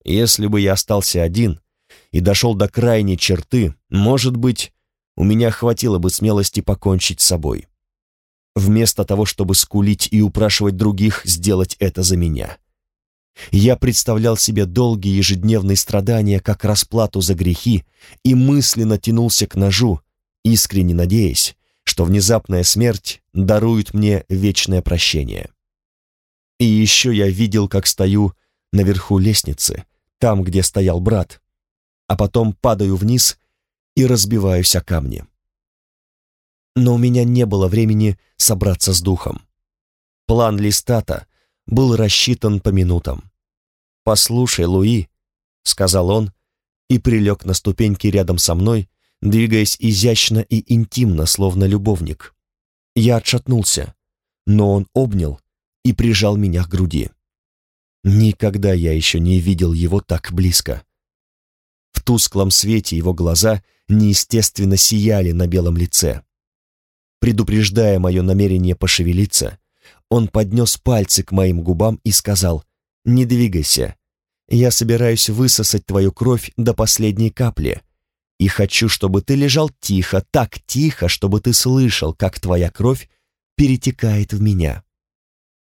Если бы я остался один и дошел до крайней черты, может быть, у меня хватило бы смелости покончить с собой. Вместо того, чтобы скулить и упрашивать других сделать это за меня. Я представлял себе долгие ежедневные страдания как расплату за грехи и мысленно тянулся к ножу, искренне надеясь, что внезапная смерть дарует мне вечное прощение. И еще я видел, как стою наверху лестницы, там, где стоял брат, а потом падаю вниз и разбиваюсь о камни. Но у меня не было времени собраться с духом. План Листата был рассчитан по минутам. «Послушай, Луи», — сказал он, и прилег на ступеньки рядом со мной, двигаясь изящно и интимно, словно любовник. Я отшатнулся, но он обнял и прижал меня к груди. Никогда я еще не видел его так близко. В тусклом свете его глаза неестественно сияли на белом лице. Предупреждая мое намерение пошевелиться, он поднес пальцы к моим губам и сказал «Не двигайся, я собираюсь высосать твою кровь до последней капли, и хочу, чтобы ты лежал тихо, так тихо, чтобы ты слышал, как твоя кровь перетекает в меня.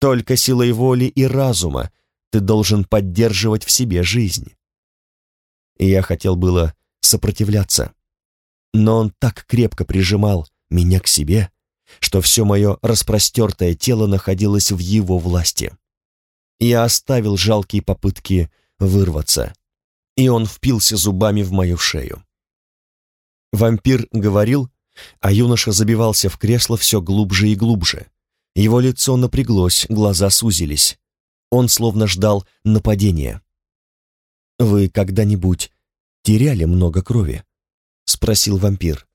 Только силой воли и разума ты должен поддерживать в себе жизнь. Я хотел было сопротивляться, но он так крепко прижимал меня к себе, что все мое распростертое тело находилось в его власти. Я оставил жалкие попытки вырваться, и он впился зубами в мою шею. Вампир говорил, а юноша забивался в кресло все глубже и глубже. Его лицо напряглось, глаза сузились. Он словно ждал нападения. «Вы когда-нибудь теряли много крови?» — спросил вампир.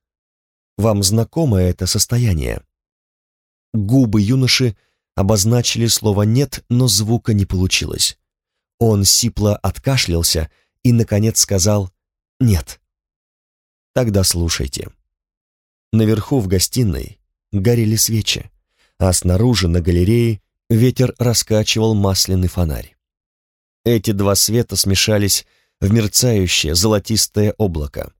«Вам знакомо это состояние?» Губы юноши обозначили слово «нет», но звука не получилось. Он сипло откашлялся и, наконец, сказал «нет». «Тогда слушайте». Наверху в гостиной горели свечи, а снаружи на галерее ветер раскачивал масляный фонарь. Эти два света смешались в мерцающее золотистое облако.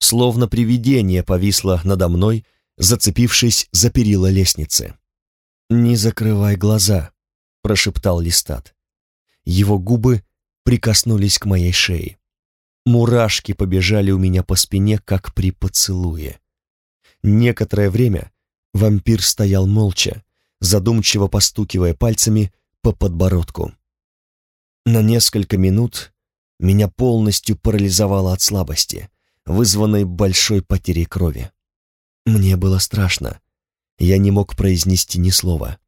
Словно привидение повисло надо мной, зацепившись за перила лестницы. «Не закрывай глаза», — прошептал Листат. Его губы прикоснулись к моей шее. Мурашки побежали у меня по спине, как при поцелуе. Некоторое время вампир стоял молча, задумчиво постукивая пальцами по подбородку. На несколько минут меня полностью парализовало от слабости, вызванной большой потерей крови. Мне было страшно. Я не мог произнести ни слова.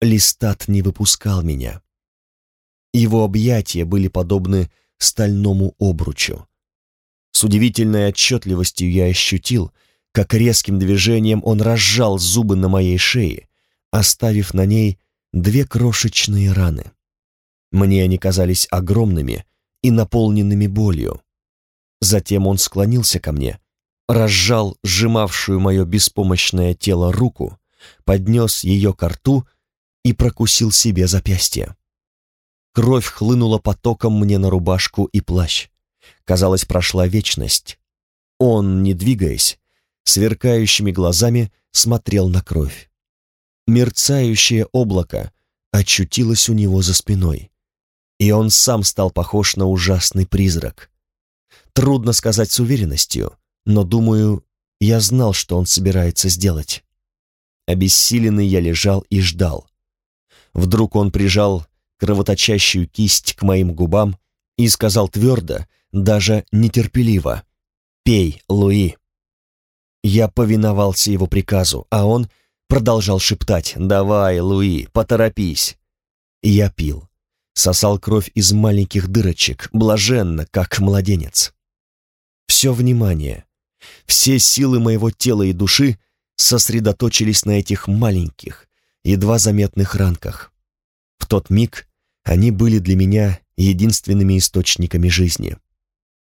Листат не выпускал меня. Его объятия были подобны стальному обручу. С удивительной отчетливостью я ощутил, как резким движением он разжал зубы на моей шее, оставив на ней две крошечные раны. Мне они казались огромными и наполненными болью. Затем он склонился ко мне, разжал сжимавшую мое беспомощное тело руку, поднес ее к рту и прокусил себе запястье. Кровь хлынула потоком мне на рубашку и плащ. Казалось, прошла вечность. Он, не двигаясь, сверкающими глазами смотрел на кровь. Мерцающее облако очутилось у него за спиной, и он сам стал похож на ужасный призрак. Трудно сказать с уверенностью, но, думаю, я знал, что он собирается сделать. Обессиленный я лежал и ждал. Вдруг он прижал кровоточащую кисть к моим губам и сказал твердо, даже нетерпеливо, «Пей, Луи». Я повиновался его приказу, а он продолжал шептать «Давай, Луи, поторопись». Я пил, сосал кровь из маленьких дырочек, блаженно, как младенец. Все внимание, все силы моего тела и души сосредоточились на этих маленьких, едва заметных ранках. В тот миг они были для меня единственными источниками жизни.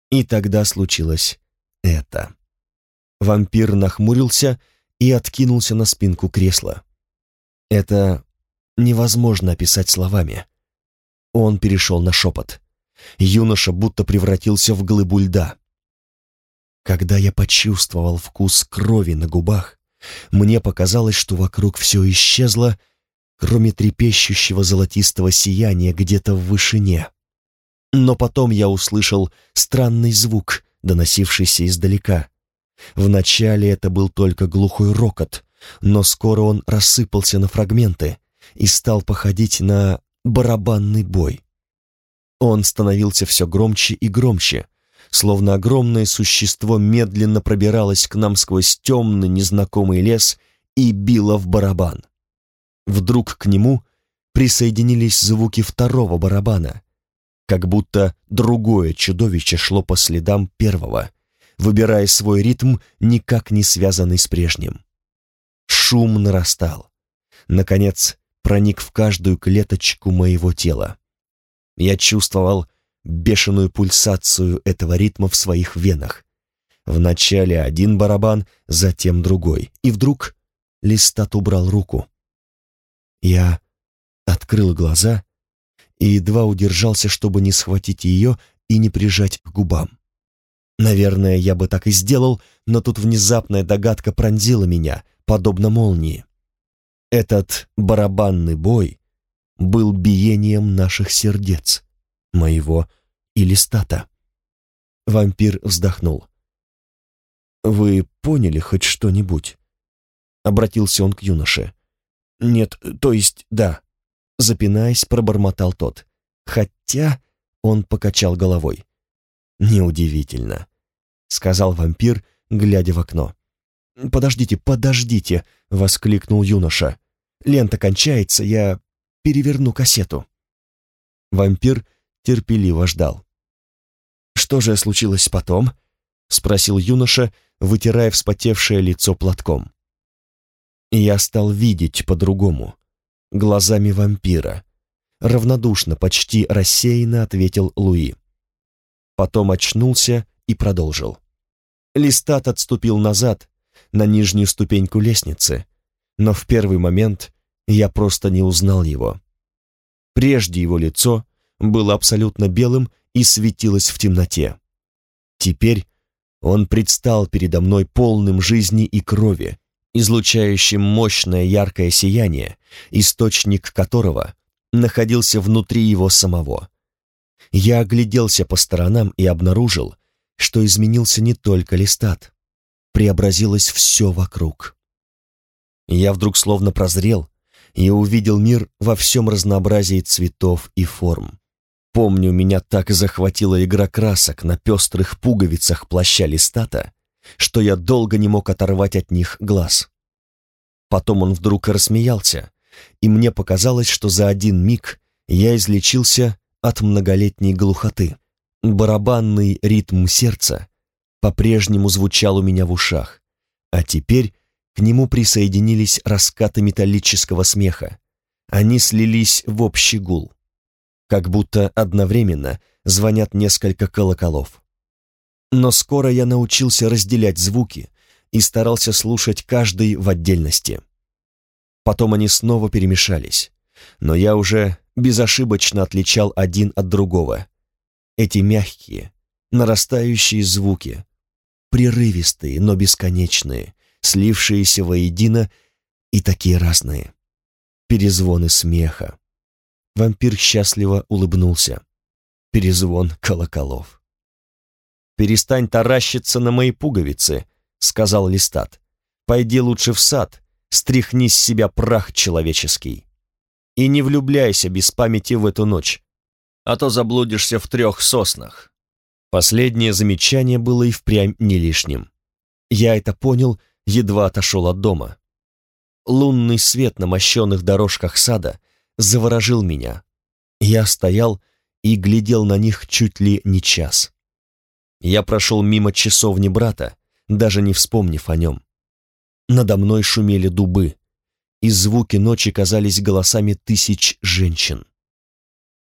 И тогда случилось это. Вампир нахмурился и откинулся на спинку кресла. Это невозможно описать словами. Он перешел на шепот. Юноша будто превратился в глыбу льда. Когда я почувствовал вкус крови на губах, мне показалось, что вокруг все исчезло, кроме трепещущего золотистого сияния где-то в вышине. Но потом я услышал странный звук, доносившийся издалека. Вначале это был только глухой рокот, но скоро он рассыпался на фрагменты и стал походить на барабанный бой. Он становился все громче и громче, словно огромное существо медленно пробиралось к нам сквозь темный незнакомый лес и било в барабан. Вдруг к нему присоединились звуки второго барабана, как будто другое чудовище шло по следам первого, выбирая свой ритм, никак не связанный с прежним. Шум нарастал. Наконец, проник в каждую клеточку моего тела. Я чувствовал бешеную пульсацию этого ритма в своих венах. Вначале один барабан, затем другой, и вдруг Листат убрал руку. Я открыл глаза и едва удержался, чтобы не схватить ее и не прижать к губам. Наверное, я бы так и сделал, но тут внезапная догадка пронзила меня, подобно молнии. Этот барабанный бой был биением наших сердец, моего и листата. Вампир вздохнул. «Вы поняли хоть что-нибудь?» Обратился он к юноше. «Нет, то есть да», — запинаясь, пробормотал тот. «Хотя...» — он покачал головой. «Неудивительно», — сказал вампир, глядя в окно. «Подождите, подождите!» — воскликнул юноша. «Лента кончается, я переверну кассету». Вампир терпеливо ждал. «Что же случилось потом?» — спросил юноша, вытирая вспотевшее лицо платком. Я стал видеть по-другому, глазами вампира. Равнодушно, почти рассеянно ответил Луи. Потом очнулся и продолжил. Листат отступил назад, на нижнюю ступеньку лестницы, но в первый момент я просто не узнал его. Прежде его лицо было абсолютно белым и светилось в темноте. Теперь он предстал передо мной полным жизни и крови, излучающим мощное яркое сияние, источник которого находился внутри его самого. Я огляделся по сторонам и обнаружил, что изменился не только листат, преобразилось все вокруг. Я вдруг словно прозрел и увидел мир во всем разнообразии цветов и форм. Помню, меня так захватила игра красок на пестрых пуговицах плаща листата, что я долго не мог оторвать от них глаз. Потом он вдруг рассмеялся, и мне показалось, что за один миг я излечился от многолетней глухоты. Барабанный ритм сердца по-прежнему звучал у меня в ушах, а теперь к нему присоединились раскаты металлического смеха. Они слились в общий гул, как будто одновременно звонят несколько колоколов. Но скоро я научился разделять звуки и старался слушать каждый в отдельности. Потом они снова перемешались, но я уже безошибочно отличал один от другого. Эти мягкие, нарастающие звуки, прерывистые, но бесконечные, слившиеся воедино и такие разные. Перезвоны смеха. Вампир счастливо улыбнулся. Перезвон колоколов. «Перестань таращиться на мои пуговицы», — сказал Листат. «Пойди лучше в сад, стряхни с себя прах человеческий. И не влюбляйся без памяти в эту ночь, а то заблудишься в трех соснах». Последнее замечание было и впрямь не лишним. Я это понял, едва отошел от дома. Лунный свет на мощенных дорожках сада заворожил меня. Я стоял и глядел на них чуть ли не час. Я прошел мимо часовни брата, даже не вспомнив о нем. Надо мной шумели дубы, и звуки ночи казались голосами тысяч женщин.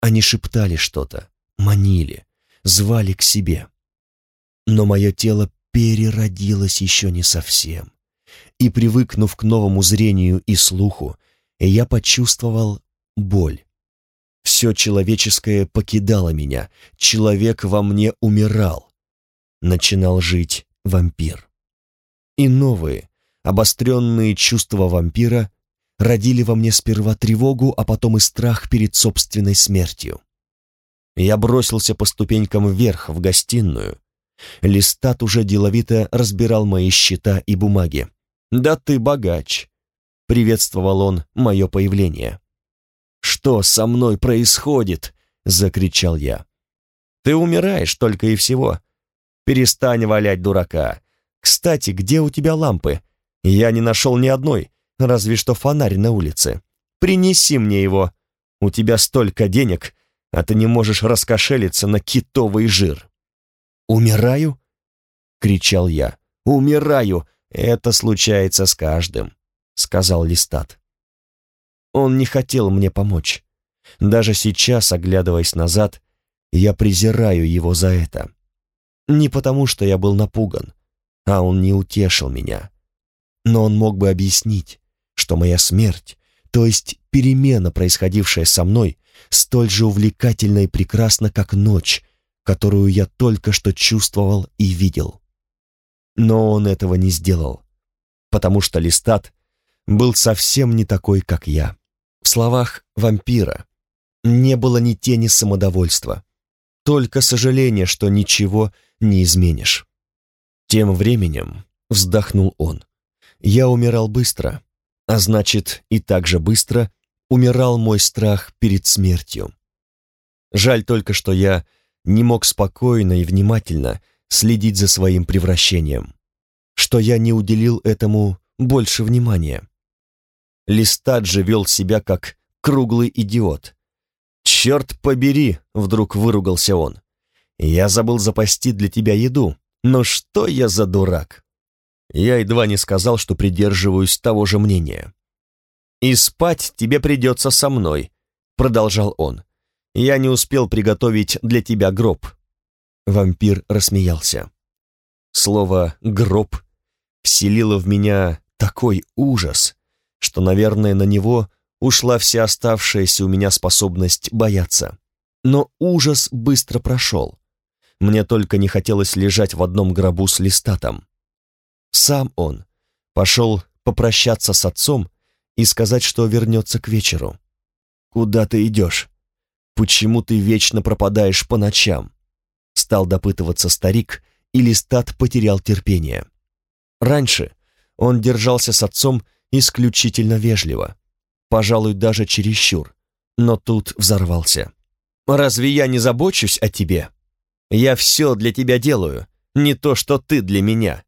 Они шептали что-то, манили, звали к себе. Но мое тело переродилось еще не совсем, и, привыкнув к новому зрению и слуху, я почувствовал боль. Все человеческое покидало меня, человек во мне умирал. Начинал жить вампир. И новые, обостренные чувства вампира родили во мне сперва тревогу, а потом и страх перед собственной смертью. Я бросился по ступенькам вверх, в гостиную. Листат уже деловито разбирал мои счета и бумаги. «Да ты богач!» — приветствовал он мое появление. «Что со мной происходит?» — закричал я. «Ты умираешь только и всего. Перестань валять дурака. Кстати, где у тебя лампы? Я не нашел ни одной, разве что фонарь на улице. Принеси мне его. У тебя столько денег, а ты не можешь раскошелиться на китовый жир». «Умираю?» — кричал я. «Умираю! Это случается с каждым», — сказал Листат. Он не хотел мне помочь. Даже сейчас, оглядываясь назад, я презираю его за это. Не потому, что я был напуган, а он не утешил меня. Но он мог бы объяснить, что моя смерть, то есть перемена, происходившая со мной, столь же увлекательна и прекрасна, как ночь, которую я только что чувствовал и видел. Но он этого не сделал, потому что Листат был совсем не такой, как я. В словах вампира не было ни тени самодовольства, только сожаление, что ничего не изменишь. Тем временем вздохнул он. Я умирал быстро, а значит, и так же быстро умирал мой страх перед смертью. Жаль только, что я не мог спокойно и внимательно следить за своим превращением, что я не уделил этому больше внимания. Листат же вел себя как круглый идиот. «Черт побери!» — вдруг выругался он. «Я забыл запасти для тебя еду. Но что я за дурак?» Я едва не сказал, что придерживаюсь того же мнения. «И спать тебе придется со мной», — продолжал он. «Я не успел приготовить для тебя гроб». Вампир рассмеялся. Слово «гроб» вселило в меня такой ужас, что, наверное, на него ушла вся оставшаяся у меня способность бояться. Но ужас быстро прошел. Мне только не хотелось лежать в одном гробу с листатом. Сам он пошел попрощаться с отцом и сказать, что вернется к вечеру. «Куда ты идешь? Почему ты вечно пропадаешь по ночам?» Стал допытываться старик, и Листат потерял терпение. Раньше он держался с отцом исключительно вежливо, пожалуй, даже чересчур, но тут взорвался. «Разве я не забочусь о тебе? Я все для тебя делаю, не то, что ты для меня.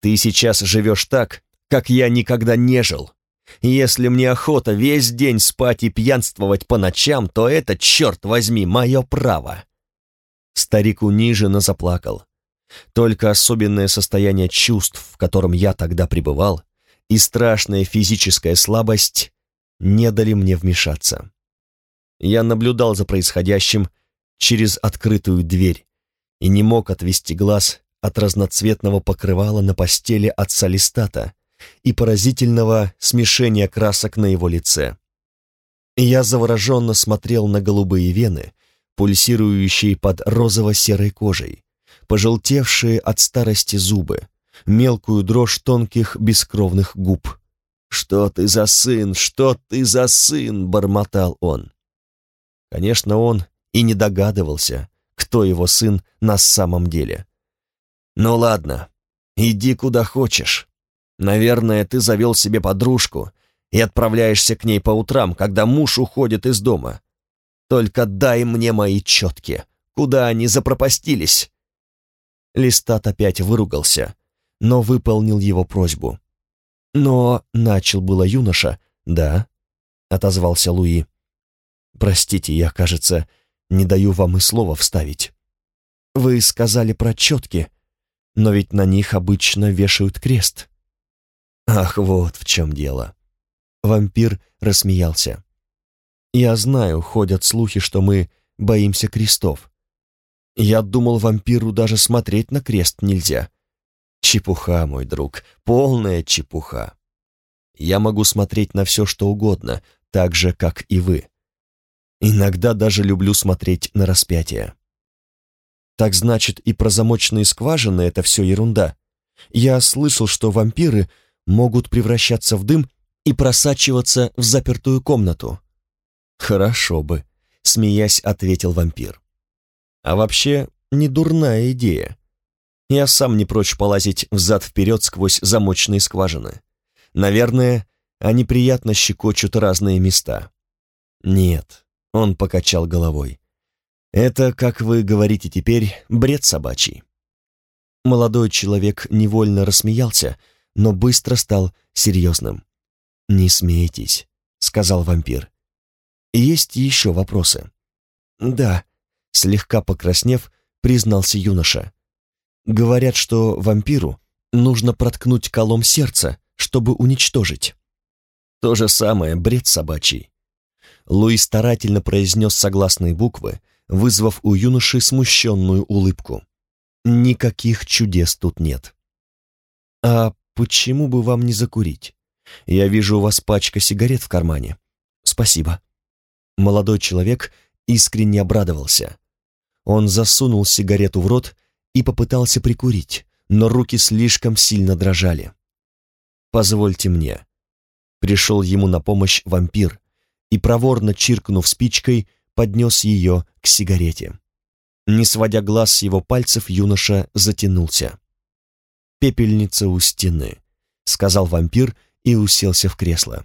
Ты сейчас живешь так, как я никогда не жил. Если мне охота весь день спать и пьянствовать по ночам, то это, черт возьми, мое право». Старик униженно заплакал. Только особенное состояние чувств, в котором я тогда пребывал, и страшная физическая слабость не дали мне вмешаться. Я наблюдал за происходящим через открытую дверь и не мог отвести глаз от разноцветного покрывала на постели отца Листата и поразительного смешения красок на его лице. Я завороженно смотрел на голубые вены, пульсирующие под розово-серой кожей, пожелтевшие от старости зубы, мелкую дрожь тонких бескровных губ. «Что ты за сын? Что ты за сын?» — бормотал он. Конечно, он и не догадывался, кто его сын на самом деле. «Ну ладно, иди куда хочешь. Наверное, ты завел себе подружку и отправляешься к ней по утрам, когда муж уходит из дома. Только дай мне мои четки. Куда они запропастились?» Листат опять выругался, но выполнил его просьбу. «Но...» — начал было юноша. «Да», — отозвался Луи. «Простите, я, кажется, не даю вам и слова вставить. Вы сказали про четки, но ведь на них обычно вешают крест». «Ах, вот в чем дело». Вампир рассмеялся. «Я знаю, ходят слухи, что мы боимся крестов. Я думал, вампиру даже смотреть на крест нельзя. Чепуха, мой друг, полная чепуха. Я могу смотреть на все, что угодно, так же, как и вы. Иногда даже люблю смотреть на распятие. Так значит, и про замочные скважины это все ерунда. Я слышал, что вампиры могут превращаться в дым и просачиваться в запертую комнату. Хорошо бы, смеясь, ответил вампир. А вообще, не дурная идея. Я сам не прочь полазить взад-вперед сквозь замочные скважины. Наверное, они приятно щекочут разные места. Нет, он покачал головой. Это, как вы говорите теперь, бред собачий. Молодой человек невольно рассмеялся, но быстро стал серьезным. «Не смейтесь», — сказал вампир. «Есть еще вопросы?» «Да», — слегка покраснев, признался юноша. Говорят, что вампиру нужно проткнуть колом сердца, чтобы уничтожить. То же самое бред собачий. Луи старательно произнес согласные буквы, вызвав у юноши смущенную улыбку. Никаких чудес тут нет. А почему бы вам не закурить? Я вижу у вас пачка сигарет в кармане. Спасибо. Молодой человек искренне обрадовался. Он засунул сигарету в рот и попытался прикурить, но руки слишком сильно дрожали. «Позвольте мне». Пришел ему на помощь вампир и, проворно чиркнув спичкой, поднес ее к сигарете. Не сводя глаз с его пальцев, юноша затянулся. «Пепельница у стены», — сказал вампир и уселся в кресло.